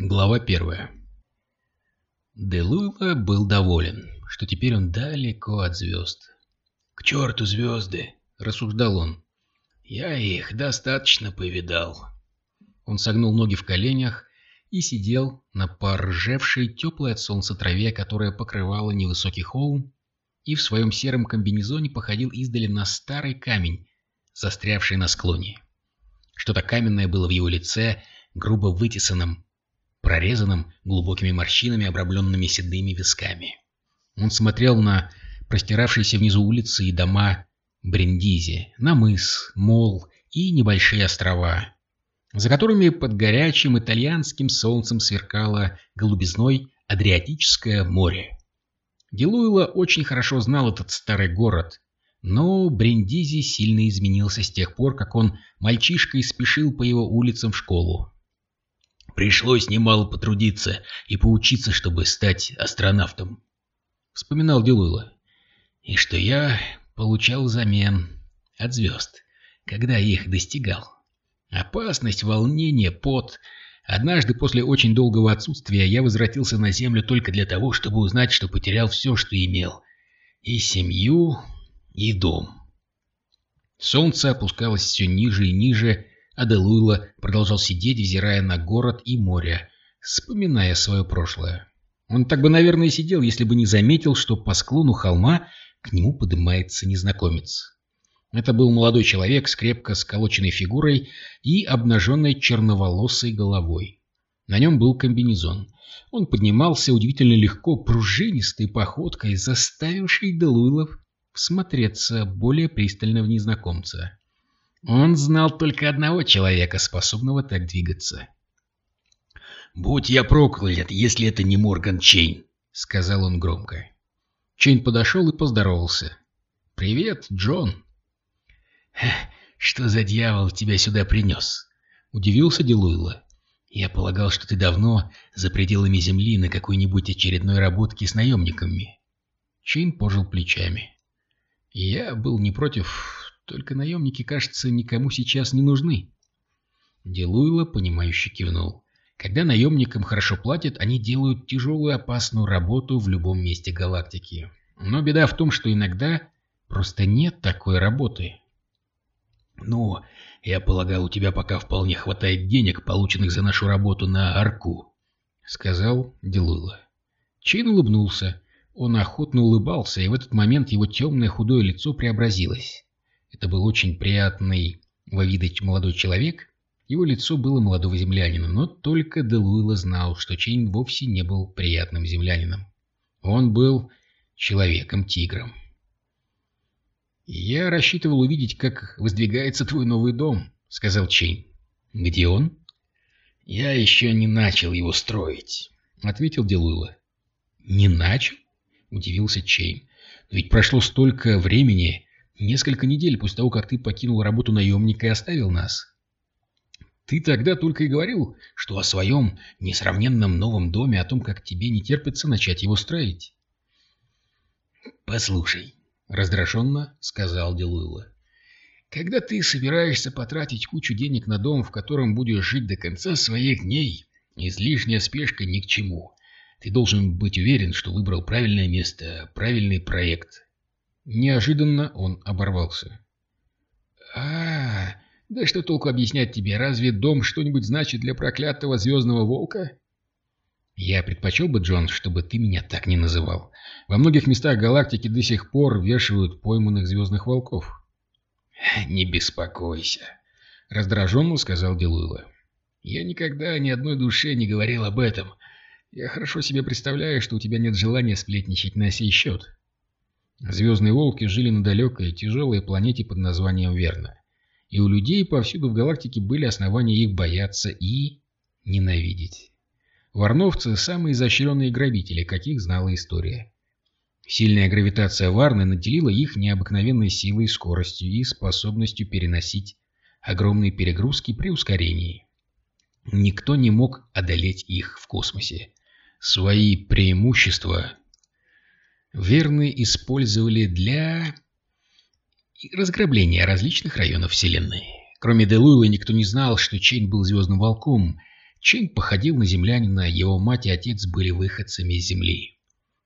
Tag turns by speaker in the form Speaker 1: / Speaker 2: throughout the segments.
Speaker 1: Глава первая. Делуйла был доволен, что теперь он далеко от звезд. «К черту звезды!» — рассуждал он. «Я их достаточно повидал». Он согнул ноги в коленях и сидел на поржевшей теплой от солнца траве, которая покрывала невысокий холм, и в своем сером комбинезоне походил издали на старый камень, застрявший на склоне. Что-то каменное было в его лице, грубо вытесанном, прорезанном глубокими морщинами, обрамленными седыми висками. Он смотрел на простиравшиеся внизу улицы и дома Бриндизи, на мыс, мол и небольшие острова, за которыми под горячим итальянским солнцем сверкало голубизной Адриатическое море. Делуэло очень хорошо знал этот старый город, но Бриндизи сильно изменился с тех пор, как он мальчишкой спешил по его улицам в школу. Пришлось немало потрудиться и поучиться, чтобы стать астронавтом. Вспоминал Делуэло. И что я получал взамен от звезд, когда их достигал. Опасность, волнение, пот. Однажды после очень долгого отсутствия я возвратился на Землю только для того, чтобы узнать, что потерял все, что имел. И семью, и дом. Солнце опускалось все ниже и ниже, а Делуйло продолжал сидеть, взирая на город и море, вспоминая свое прошлое. Он так бы, наверное, сидел, если бы не заметил, что по склону холма к нему поднимается незнакомец. Это был молодой человек с крепко сколоченной фигурой и обнаженной черноволосой головой. На нем был комбинезон. Он поднимался удивительно легко, пружинистой походкой, заставившей Дилулло всмотреться более пристально в незнакомца. Он знал только одного человека, способного так двигаться. «Будь я проклят, если это не Морган Чейн», — сказал он громко. Чейн подошел и поздоровался. «Привет, Джон». «Что за дьявол тебя сюда принес?» — удивился Дилулло. «Я полагал, что ты давно за пределами Земли на какой-нибудь очередной работке с наемниками». Чейн пожал плечами. «Я был не против только наемники, кажется, никому сейчас не нужны. Делуйло, понимающе кивнул. Когда наемникам хорошо платят, они делают тяжелую опасную работу в любом месте галактики. Но беда в том, что иногда просто нет такой работы. «Ну, я полагал, у тебя пока вполне хватает денег, полученных за нашу работу на Арку», — сказал Делуйло. Чин улыбнулся. Он охотно улыбался, и в этот момент его темное худое лицо преобразилось. Это был очень приятный во вида молодой человек. Его лицо было молодого землянина, но только Делуэлла знал, что Чейн вовсе не был приятным землянином. Он был человеком-тигром. «Я рассчитывал увидеть, как воздвигается твой новый дом», — сказал Чейн. «Где он?» «Я еще не начал его строить», — ответил Дилулло. «Не начал?» — удивился Чейн. «Ведь прошло столько времени, Несколько недель после того, как ты покинул работу наемника и оставил нас. Ты тогда только и говорил, что о своем несравненном новом доме, о том, как тебе не терпится начать его строить. «Послушай», — раздраженно сказал Делуэлла, — «когда ты собираешься потратить кучу денег на дом, в котором будешь жить до конца своих дней, излишняя спешка ни к чему. Ты должен быть уверен, что выбрал правильное место, правильный проект, Неожиданно он оборвался. а, да что толку объяснять тебе? Разве дом что-нибудь значит для проклятого звездного волка? Я предпочел бы, Джон, чтобы ты меня так не называл. Во многих местах галактики до сих пор вешают пойманных звездных волков. Не беспокойся, раздраженно сказал Делуэлла. Я никогда ни одной душе не говорил об этом. Я хорошо себе представляю, что у тебя нет желания сплетничать на сей счет. Звездные волки жили на далекой, тяжелой планете под названием Верна. И у людей повсюду в галактике были основания их бояться и ненавидеть. Варновцы – самые изощренные грабители, каких знала история. Сильная гравитация Варны наделила их необыкновенной силой скоростью и способностью переносить огромные перегрузки при ускорении. Никто не мог одолеть их в космосе. Свои преимущества верные использовали для разграбления различных районов Вселенной. Кроме Дилулло никто не знал, что Чейн был Звездным Волком, Чейн походил на землянина, его мать и отец были выходцами из земли.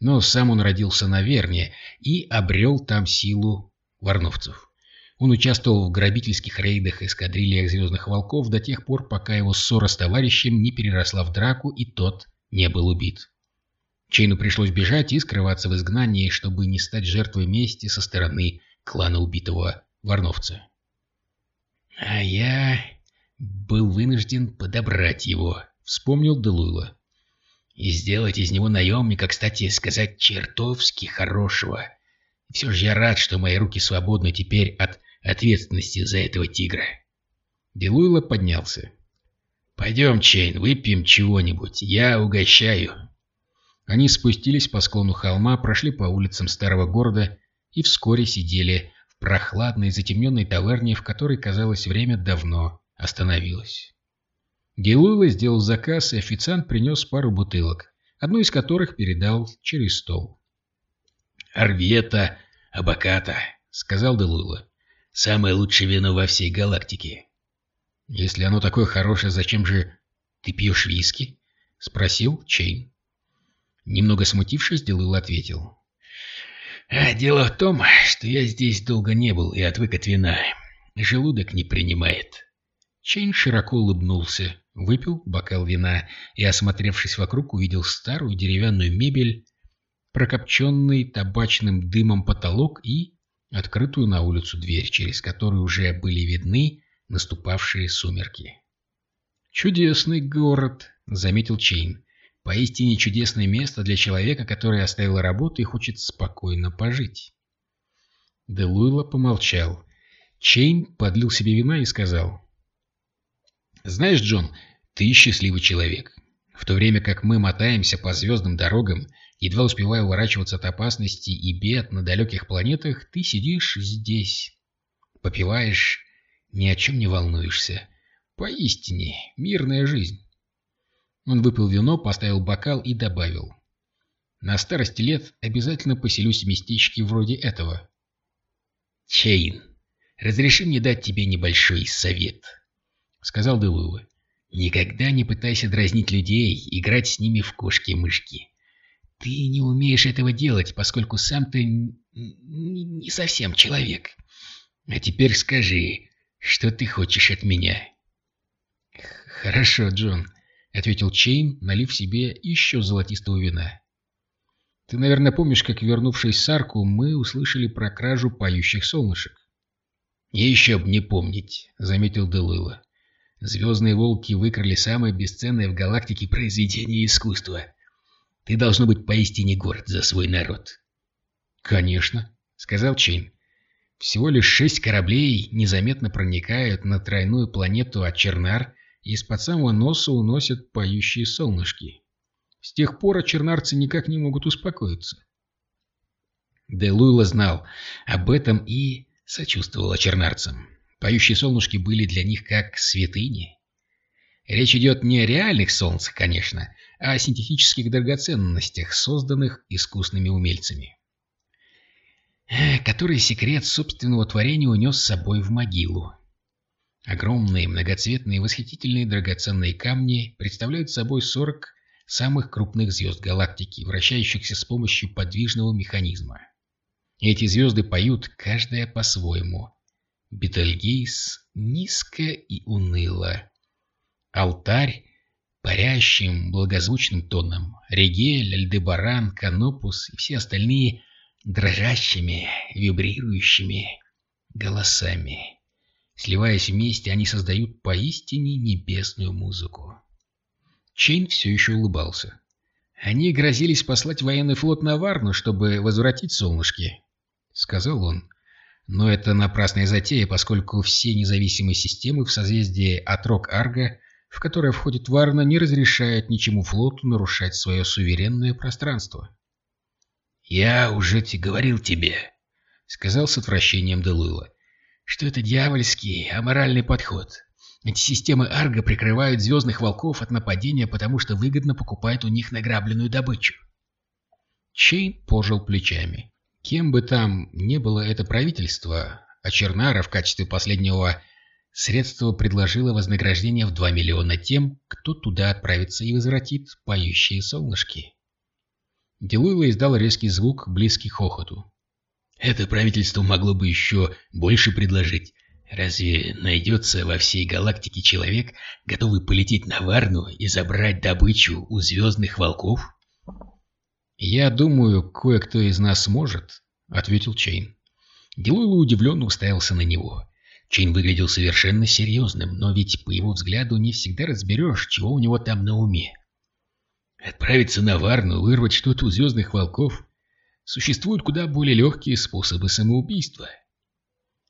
Speaker 1: Но сам он родился на Верне и обрел там силу варновцев. Он участвовал в грабительских рейдах эскадрильи Звездных Волков до тех пор, пока его ссора с товарищем не переросла в драку, и тот не был убит. Чейну пришлось бежать и скрываться в изгнании, чтобы не стать жертвой мести со стороны клана убитого Варновца. «А я был вынужден подобрать его», — вспомнил Делуйла. «И сделать из него наемника, кстати сказать, чертовски хорошего. И все же я рад, что мои руки свободны теперь от ответственности за этого тигра». Делуйла поднялся. «Пойдем, Чейн, выпьем чего-нибудь. Я угощаю». Они спустились по склону холма, прошли по улицам старого города и вскоре сидели в прохладной затемненной таверне, в которой, казалось, время давно остановилось. Гелула сделал заказ, и официант принес пару бутылок, одну из которых передал через стол. «Арвета Абаката», — сказал Делула. «Самое лучшее вино во всей галактике». «Если оно такое хорошее, зачем же ты пьешь виски?» — спросил Чейн. Немного смутившись, Делыл ответил. «А дело в том, что я здесь долго не был и отвык от вина. Желудок не принимает». Чейн широко улыбнулся, выпил бокал вина и, осмотревшись вокруг, увидел старую деревянную мебель, прокопченный табачным дымом потолок и открытую на улицу дверь, через которую уже были видны наступавшие сумерки. «Чудесный город», — заметил Чейн. Поистине чудесное место для человека, который оставил работу и хочет спокойно пожить. Дилулло помолчал. Чейн подлил себе вина и сказал. «Знаешь, Джон, ты счастливый человек. В то время как мы мотаемся по звездным дорогам, едва успевая уворачиваться от опасностей и бед на далеких планетах, ты сидишь здесь, попиваешь, ни о чем не волнуешься. Поистине, мирная жизнь». Он выпил вино, поставил бокал и добавил. «На старости лет обязательно поселюсь в местечке вроде этого». «Чейн, разреши мне дать тебе небольшой совет», — сказал Делуэлла. «Никогда не пытайся дразнить людей, играть с ними в кошки-мышки. Ты не умеешь этого делать, поскольку сам ты не совсем человек. А теперь скажи, что ты хочешь от меня?» «Хорошо, Джон», — ответил Чейн, налив себе еще золотистого вина. «Ты, наверное, помнишь, как, вернувшись с арку, мы услышали про кражу поющих солнышек?» «Еще б не помнить», — заметил Делыла. «Звездные волки выкрали самое бесценное в галактике произведение искусства. Ты должно быть поистине горд за свой народ». «Конечно», — сказал Чейн. «Всего лишь шесть кораблей незаметно проникают на тройную планету Ачернар из-под самого носа уносят поющие солнышки. С тех пор чернарцы никак не могут успокоиться. Де Луйла знал об этом и сочувствовал чернарцам. Поющие солнышки были для них как святыни. Речь идет не о реальных солнцах, конечно, а о синтетических драгоценностях, созданных искусными умельцами. Который секрет собственного творения унес с собой в могилу. Огромные, многоцветные, восхитительные драгоценные камни представляют собой 40 самых крупных звезд галактики, вращающихся с помощью подвижного механизма. Эти звезды поют, каждая по-своему. Бетельгейс низко и уныло. Алтарь парящим, благозвучным тоном. Регель, Альдебаран, Канопус и все остальные дрожащими, вибрирующими голосами. Сливаясь вместе, они создают поистине небесную музыку. Чейн все еще улыбался. «Они грозились послать военный флот на Варну, чтобы возвратить солнышки», — сказал он. «Но это напрасная затея, поскольку все независимые системы в созвездии Атрок-Арга, в которое входит Варна, не разрешают ничему флоту нарушать свое суверенное пространство». «Я уже говорил тебе», — сказал с отвращением Делуила что это дьявольский, аморальный подход. Эти системы Арго прикрывают звездных волков от нападения, потому что выгодно покупают у них награбленную добычу. Чейн пожал плечами. Кем бы там ни было это правительство, а Чернара в качестве последнего Средство предложило вознаграждение в 2 миллиона тем, кто туда отправится и возвратит поющие солнышки. Делуйло издал резкий звук, близкий к хохоту. Это правительство могло бы еще больше предложить. Разве найдется во всей галактике человек, готовый полететь на Варну и забрать добычу у звездных волков? «Я думаю, кое-кто из нас сможет», — ответил Чейн. Дилулло удивленно уставился на него. Чейн выглядел совершенно серьезным, но ведь по его взгляду не всегда разберешь, чего у него там на уме. Отправиться на Варну, вырвать что-то у звездных волков? Существуют куда более легкие способы самоубийства.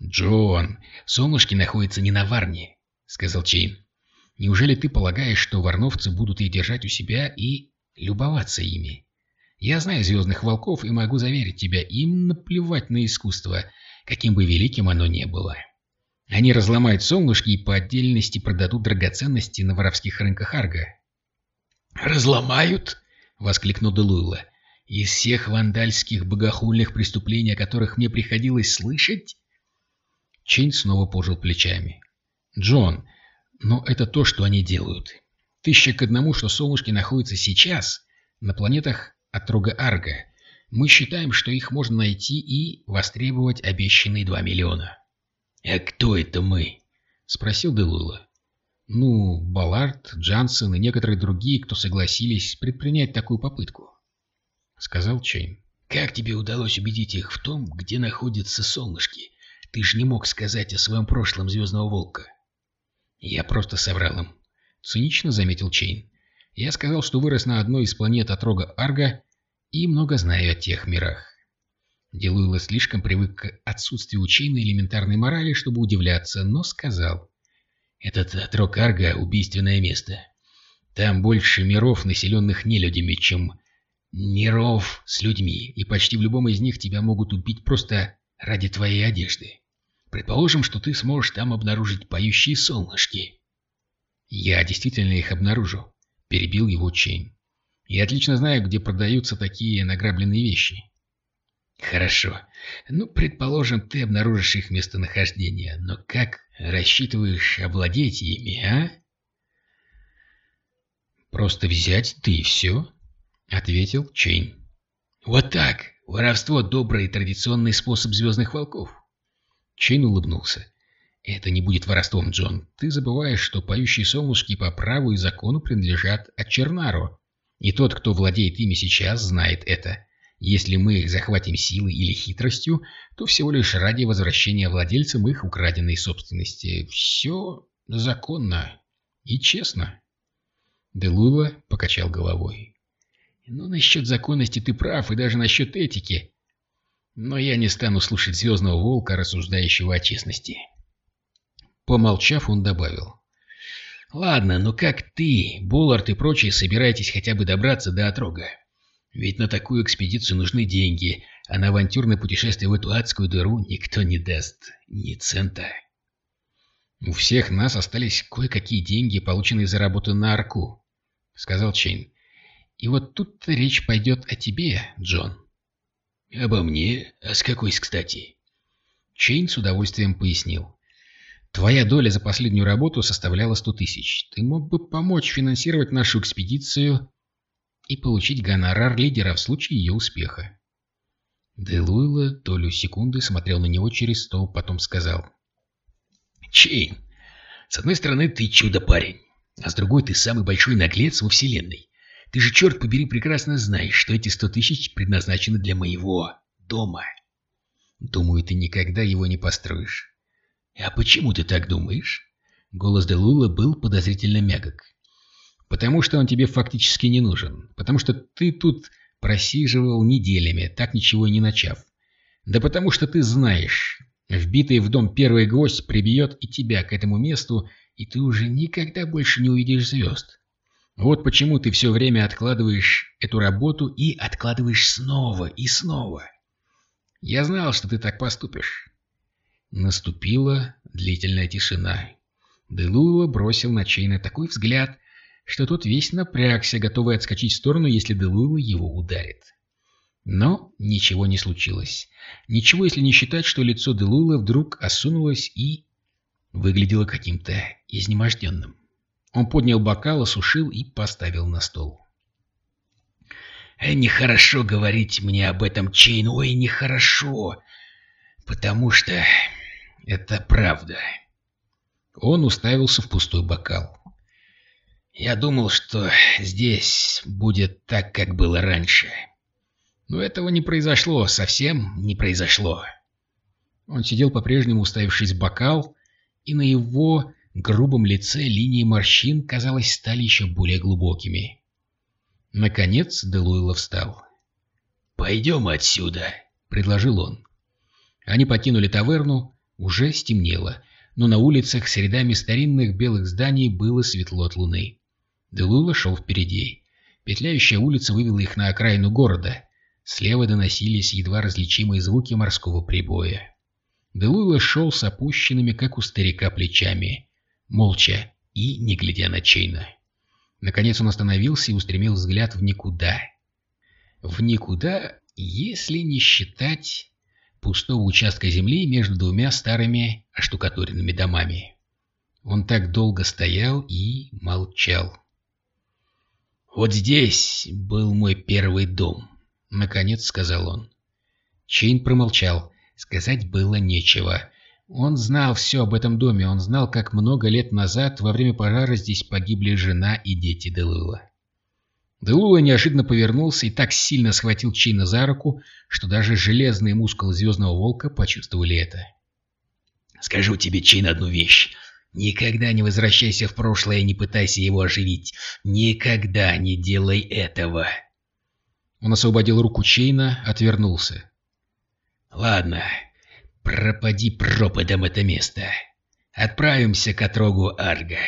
Speaker 1: «Джон, солнышки находятся не на Варне», — сказал Чейн. «Неужели ты полагаешь, что варновцы будут их держать у себя и любоваться ими? Я знаю звездных волков и могу заверить тебя, им наплевать на искусство, каким бы великим оно ни было. Они разломают солнышки и по отдельности продадут драгоценности на воровских рынках Арга. «Разломают?» — воскликнул Делуйла. «Из всех вандальских богохульных преступлений, о которых мне приходилось слышать?» Чейн снова пожал плечами. «Джон, но это то, что они делают. Тысяча к одному, что солнышки находятся сейчас на планетах Отрога Арга. Мы считаем, что их можно найти и востребовать обещанные два миллиона». «А кто это мы?» — спросил Делула. Ну, Баллард, Джансон и некоторые другие, кто согласились предпринять такую попытку, — сказал Чейн. «Как тебе удалось убедить их в том, где находятся солнышки? Ты же не мог сказать о своем прошлом Звездного Волка». «Я просто соврал им», — цинично заметил Чейн. «Я сказал, что вырос на одной из планет отрога Арга и много знаю о тех мирах». Дилулло слишком привык к отсутствию Чейна элементарной морали, чтобы удивляться, но сказал. Этот отрог Арга — убийственное место. Там больше миров, населенных нелюдями, чем миров с людьми, и почти в любом из них тебя могут убить просто ради твоей одежды. Предположим, что ты сможешь там обнаружить поющие солнышки. Я действительно их обнаружу, — перебил его Чейн. Я отлично знаю, где продаются такие награбленные вещи. Хорошо. Ну, предположим, ты обнаружишь их местонахождение, но как рассчитываешь овладеть ими, а? Просто взять их и все, ответил Чейн. Вот так. Воровство — добрый традиционный способ звездных волков. Чейн улыбнулся. Это не будет воровством, Джон. Ты забываешь, что поющие солнышки по праву и закону принадлежат Чернару. И тот, кто владеет ими сейчас, знает это. Если мы их захватим силой или хитростью, то всего лишь ради возвращения владельцам их украденной собственности. Все законно и честно. Делула покачал головой. «Ну, насчет законности ты прав, и даже насчет этики. Но я не стану слушать Звездного Волка, рассуждающего о честности». Помолчав, он добавил. «Ладно, но как ты, Боллард и прочие собираетесь хотя бы добраться до Отрога?» Ведь на такую экспедицию нужны деньги, а на авантюрное путешествие в эту адскую дыру никто не даст ни цента. «У всех нас остались кое-какие деньги, полученные за работу на Арку», — сказал Чейн. «И вот тут речь пойдет о тебе, Джон». «Обо мне? А с какой кстати?» Чейн с удовольствием пояснил. «Твоя доля за последнюю работу составляла сто тысяч. Ты мог бы помочь финансировать нашу экспедицию и получить гонорар лидера в случае ее успеха. Дилулло долю секунды смотрел на него через стол, потом сказал. «Чейн, с одной стороны, ты чудо-парень, а с другой ты самый большой наглец во Вселенной. Ты же, черт побери, прекрасно знаешь, что эти сто тысяч предназначены для моего дома. Думаю, ты никогда его не построишь. А почему ты так думаешь?» Голос Делула был подозрительно мягок. Потому что он тебе фактически не нужен. Потому что ты тут просиживал неделями, так ничего и не начав. Да потому что ты знаешь, вбитый в дом первый гвоздь прибьет и тебя к этому месту, и ты уже никогда больше не увидишь звезд. Вот почему ты все время откладываешь эту работу и откладываешь снова и снова. Я знал, что ты так поступишь. Наступила длительная тишина. Делула бросил на Чейна такой взгляд, что тот весь напрягся, готовый отскочить в сторону, если Делуэлла его ударит. Но ничего не случилось. Ничего, если не считать, что лицо Делуэлла вдруг осунулось и выглядело каким-то изнеможденным. Он поднял бокал, осушил и поставил на стол. «Э, «Нехорошо говорить мне об этом, Чейн, ой, нехорошо, потому что это правда». Он уставился в пустой бокал. «Я думал, что здесь будет так, как было раньше. Но этого не произошло, совсем не произошло». Он сидел по-прежнему, уставившись в бокал, и на его грубом лице линии морщин, казалось, стали еще более глубокими. Наконец Делуэлла встал. «Пойдем отсюда», — предложил он. Они покинули таверну, уже стемнело, но на улицах с рядами старинных белых зданий было светло от луны. Делуэлла шел впереди. Петляющая улица вывела их на окраину города. Слева доносились едва различимые звуки морского прибоя. Делуэлла шел с опущенными, как у старика, плечами, молча и не глядя на Чейна. Наконец он остановился и устремил взгляд в никуда. В никуда, если не считать пустого участка земли между двумя старыми оштукатуренными домами. Он так долго стоял и молчал. «Вот здесь был мой первый дом», — наконец сказал он. Чейн промолчал. Сказать было нечего. Он знал все об этом доме, он знал, как много лет назад во время пожара здесь погибли жена и дети Делула. Делула неожиданно повернулся и так сильно схватил Чина за руку, что даже железные мускулы Звездного Волка почувствовали это. «Скажу тебе, Чин, одну вещь. Никогда не возвращайся в прошлое и не пытайся его оживить. Никогда не делай этого!» Он освободил руку Чейна, отвернулся. «Ладно, Пропади пропадом это место. Отправимся к отрогу Арга.